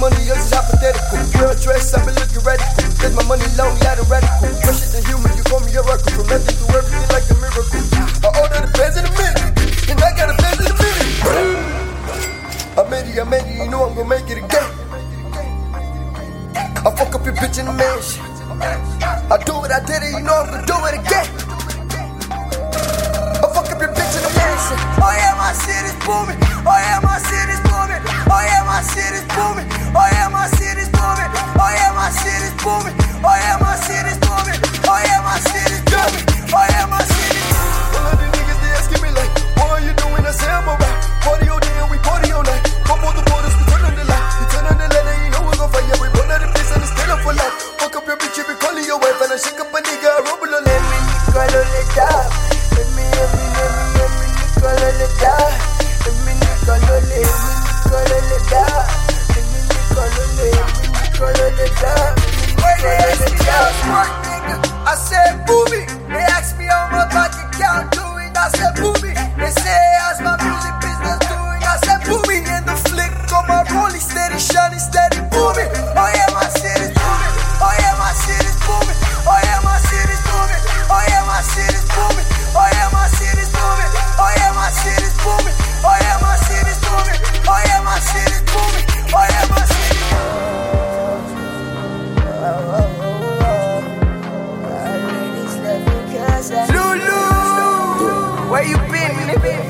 money yours is hypothetical. Girl dress, I've been looking radical. Cause my money long, lot of radical. Fresh Pressure than human, you call me a rocker. From nothing to everything like a miracle. I order the fans in a minute, and I got a fans in a minute. I made it, I made it, you know I'm gonna make it again. I fuck up your bitch in the mansion. I do what I did it, you know I'm gonna do it again. I fuck up your bitch in the mansion. Oh yeah, my shit is booming. wanna shake up a nigga, rubble on let me nickel on the top. Let me, let me, let me, let me nickel on the top. Let me nickel on, let me nickel on the top. Let me nickel on, let me